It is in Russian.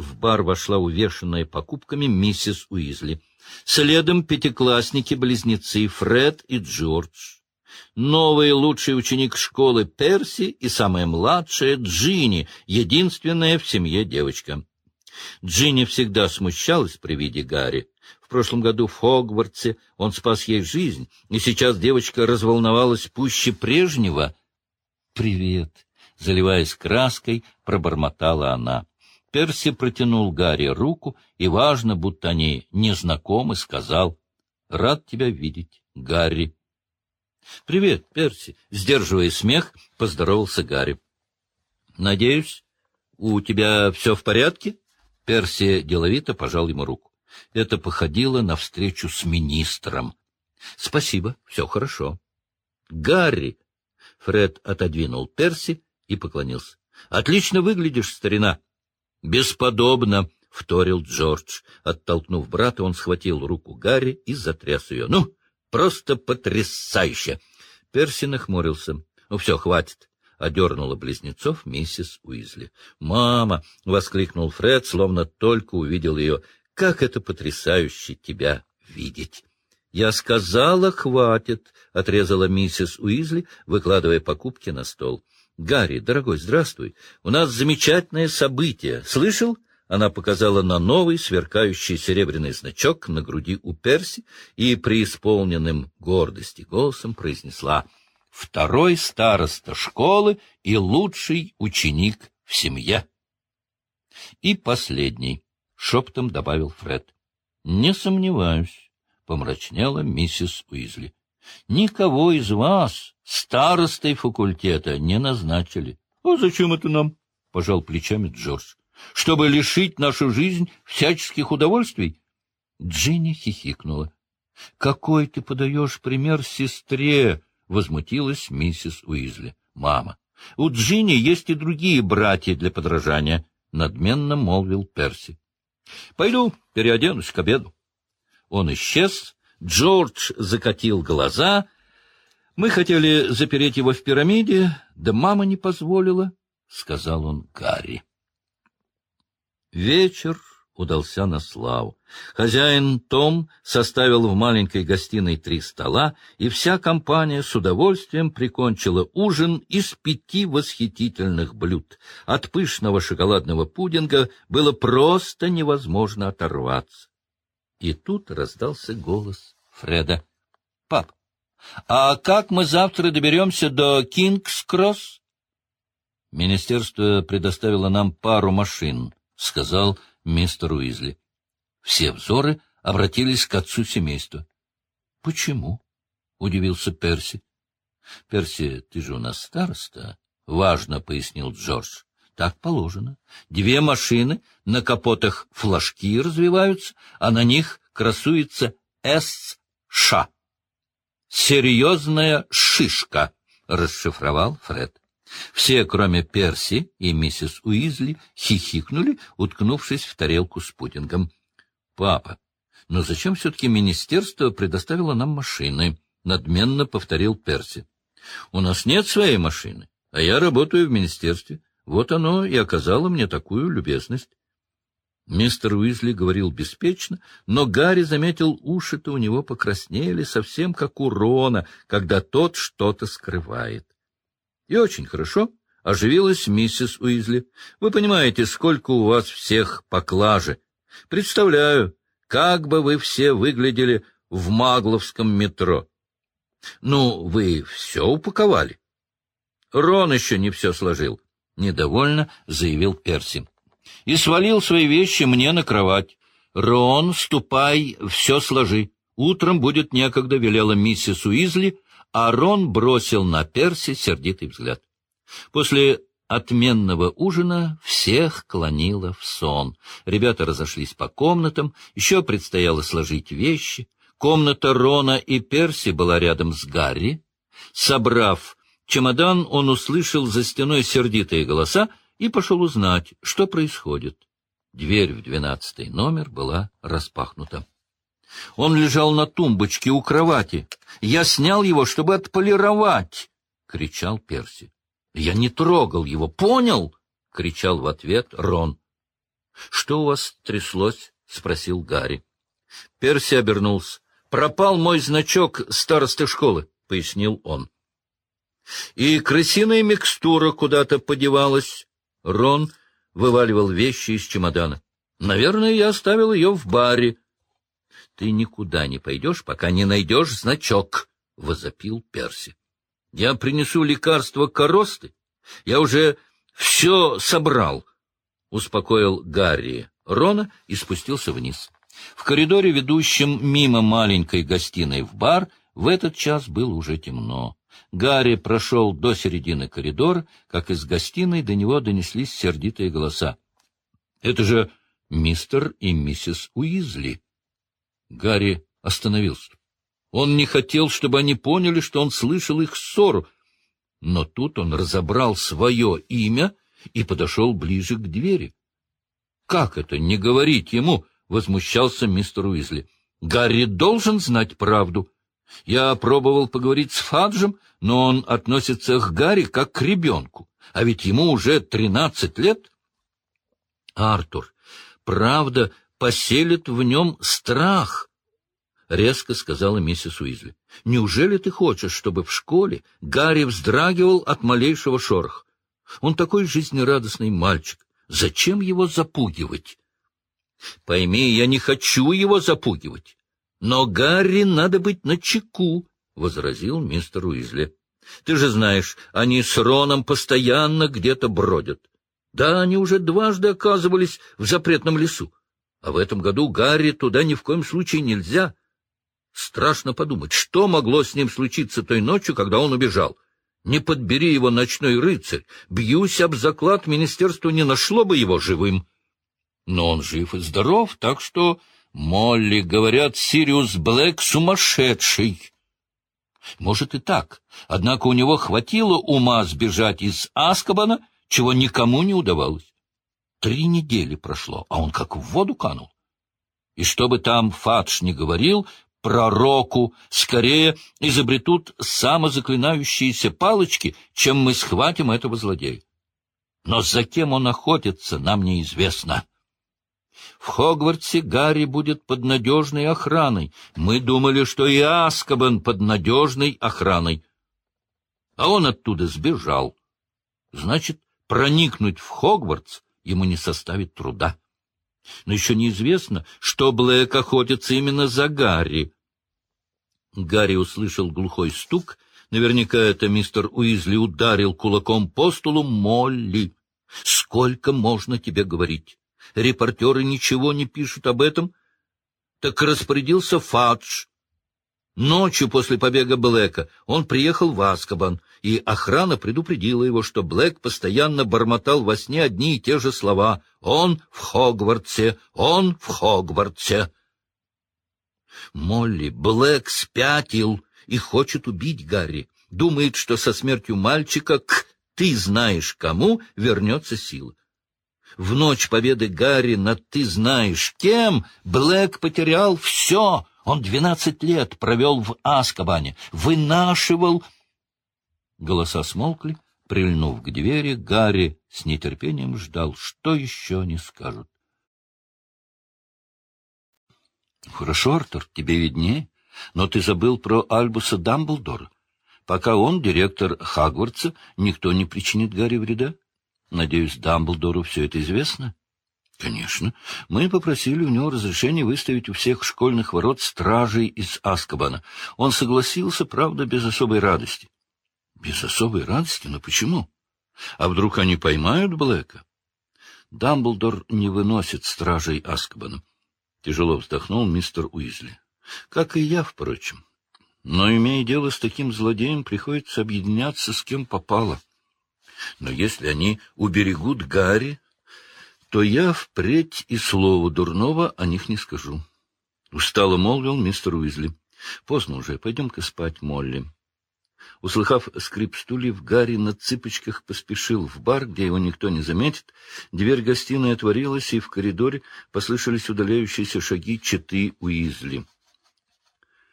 в бар вошла увешанная покупками миссис Уизли. Следом пятиклассники-близнецы Фред и Джордж. Новый лучший ученик школы Перси и самая младшая Джинни, единственная в семье девочка. Джинни всегда смущалась при виде Гарри. В прошлом году в Хогвартсе он спас ей жизнь, и сейчас девочка разволновалась пуще прежнего. «Привет!» — заливаясь краской, пробормотала она. Перси протянул Гарри руку и, важно, будто они незнакомы, сказал «Рад тебя видеть, Гарри». «Привет, Перси!» — сдерживая смех, поздоровался Гарри. «Надеюсь, у тебя все в порядке?» Перси деловито пожал ему руку. Это походило на встречу с министром. «Спасибо, все хорошо». «Гарри!» — Фред отодвинул Перси и поклонился. «Отлично выглядишь, старина!» «Бесподобно!» — вторил Джордж. Оттолкнув брата, он схватил руку Гарри и затряс ее. «Ну, просто потрясающе!» Перси нахмурился. «Ну, все, хватит!» — одернула близнецов миссис Уизли. «Мама!» — воскликнул Фред, словно только увидел ее. «Как это потрясающе тебя видеть!» «Я сказала, хватит!» — отрезала миссис Уизли, выкладывая покупки на стол. Гарри, дорогой, здравствуй. У нас замечательное событие. Слышал? Она показала на новый сверкающий серебряный значок на груди у Перси и преисполненным гордости голосом произнесла «Второй староста школы и лучший ученик в семье». И последний, — шептом добавил Фред. — Не сомневаюсь, — помрачнела миссис Уизли. — Никого из вас старостой факультета не назначили. — А зачем это нам? — пожал плечами Джордж. — Чтобы лишить нашу жизнь всяческих удовольствий? Джинни хихикнула. — Какой ты подаешь пример сестре? — возмутилась миссис Уизли. — Мама, у Джинни есть и другие братья для подражания, — надменно молвил Перси. — Пойду переоденусь к обеду. Он исчез, Джордж закатил глаза. Мы хотели запереть его в пирамиде, да мама не позволила, — сказал он Гарри. Вечер удался на славу. Хозяин Том составил в маленькой гостиной три стола, и вся компания с удовольствием прикончила ужин из пяти восхитительных блюд. От пышного шоколадного пудинга было просто невозможно оторваться. И тут раздался голос Фреда. — Пап, а как мы завтра доберемся до Кингс-Кросс? — Министерство предоставило нам пару машин, — сказал мистер Уизли. Все взоры обратились к отцу семейства. — Почему? — удивился Перси. — Перси, ты же у нас староста, — важно пояснил Джордж. Так положено. Две машины, на капотах флажки развиваются, а на них красуется «С.Ш». «Серьезная шишка», — расшифровал Фред. Все, кроме Перси и миссис Уизли, хихикнули, уткнувшись в тарелку с пудингом. — Папа, но зачем все-таки министерство предоставило нам машины? — надменно повторил Перси. — У нас нет своей машины, а я работаю в министерстве. Вот оно и оказало мне такую любезность. Мистер Уизли говорил беспечно, но Гарри заметил, уши-то у него покраснели, совсем как у Рона, когда тот что-то скрывает. И очень хорошо оживилась миссис Уизли. Вы понимаете, сколько у вас всех поклажи. Представляю, как бы вы все выглядели в Магловском метро. Ну, вы все упаковали. Рон еще не все сложил. — недовольно заявил Перси. — И свалил свои вещи мне на кровать. — Рон, ступай, все сложи. Утром будет некогда, — велела миссис Уизли, а Рон бросил на Перси сердитый взгляд. После отменного ужина всех клонило в сон. Ребята разошлись по комнатам, еще предстояло сложить вещи. Комната Рона и Перси была рядом с Гарри. Собрав чемодан, он услышал за стеной сердитые голоса и пошел узнать, что происходит. Дверь в двенадцатый номер была распахнута. Он лежал на тумбочке у кровати. Я снял его, чтобы отполировать, — кричал Перси. — Я не трогал его, понял? — кричал в ответ Рон. — Что у вас тряслось? — спросил Гарри. Перси обернулся. — Пропал мой значок старосты школы, — пояснил он. — И крысиная микстура куда-то подевалась. Рон вываливал вещи из чемодана. — Наверное, я оставил ее в баре. — Ты никуда не пойдешь, пока не найдешь значок, — возопил Перси. — Я принесу лекарство коросты. Я уже все собрал, — успокоил Гарри Рона и спустился вниз. В коридоре, ведущем мимо маленькой гостиной в бар, в этот час было уже темно. Гарри прошел до середины коридора, как из гостиной до него донеслись сердитые голоса. — Это же мистер и миссис Уизли. Гарри остановился. Он не хотел, чтобы они поняли, что он слышал их ссору. Но тут он разобрал свое имя и подошел ближе к двери. — Как это не говорить ему? — возмущался мистер Уизли. — Гарри должен знать правду. Я пробовал поговорить с Фаджем, но он относится к Гарри как к ребенку, а ведь ему уже тринадцать лет. — Артур, правда поселит в нем страх, — резко сказала миссис Уизли. — Неужели ты хочешь, чтобы в школе Гарри вздрагивал от малейшего шороха? Он такой жизнерадостный мальчик. Зачем его запугивать? Пойми, я не хочу его запугивать. Но Гарри надо быть начеку, — возразил мистер Уизли. Ты же знаешь, они с Роном постоянно где-то бродят. Да, они уже дважды оказывались в запретном лесу. А в этом году Гарри туда ни в коем случае нельзя. Страшно подумать, что могло с ним случиться той ночью, когда он убежал. Не подбери его ночной рыцарь, бьюсь об заклад, министерство не нашло бы его живым. Но он жив и здоров, так что, Молли, говорят, Сириус Блэк сумасшедший. Может и так, однако у него хватило ума сбежать из Аскабана, чего никому не удавалось. Три недели прошло, а он как в воду канул. И что бы там Фадж не говорил, пророку скорее изобретут самозаклинающиеся палочки, чем мы схватим этого злодея. Но за кем он охотится, нам неизвестно. В Хогвартсе Гарри будет под надежной охраной. Мы думали, что и Аскабан под надежной охраной. А он оттуда сбежал. Значит, проникнуть в Хогвартс ему не составит труда. Но еще неизвестно, что Блэк охотится именно за Гарри. Гарри услышал глухой стук. Наверняка это мистер Уизли ударил кулаком по столу Молли. «Сколько можно тебе говорить? Репортеры ничего не пишут об этом?» Так распорядился Фадж. Ночью после побега Блэка он приехал в Аскабан, и охрана предупредила его, что Блэк постоянно бормотал во сне одни и те же слова «Он в Хогвартсе! Он в Хогвартсе!» Молли, Блэк спятил и хочет убить Гарри. Думает, что со смертью мальчика к «ты знаешь кому» вернется сила. В ночь победы Гарри над «ты знаешь кем» Блэк потерял все. Он двенадцать лет провел в Аскабане, вынашивал... Голоса смолкли. Прильнув к двери, Гарри с нетерпением ждал, что еще не скажут. — Хорошо, Артур, тебе виднее, но ты забыл про Альбуса Дамблдора. Пока он директор Хагвардса, никто не причинит Гарри вреда. Надеюсь, Дамблдору все это известно? — Конечно. Мы попросили у него разрешения выставить у всех школьных ворот стражей из Аскабана. Он согласился, правда, без особой радости. Без особой радости? Но почему? А вдруг они поймают Блэка? Дамблдор не выносит стражей Аскабана. Тяжело вздохнул мистер Уизли. Как и я, впрочем. Но, имея дело с таким злодеем, приходится объединяться с кем попало. Но если они уберегут Гарри, то я впредь и слова дурного о них не скажу. Устало молвил мистер Уизли. Поздно уже, пойдем-ка спать, Молли. Услыхав скрип стульев, Гарри на цыпочках поспешил в бар, где его никто не заметит. Дверь гостиной отворилась, и в коридоре послышались удаляющиеся шаги четы Уизли.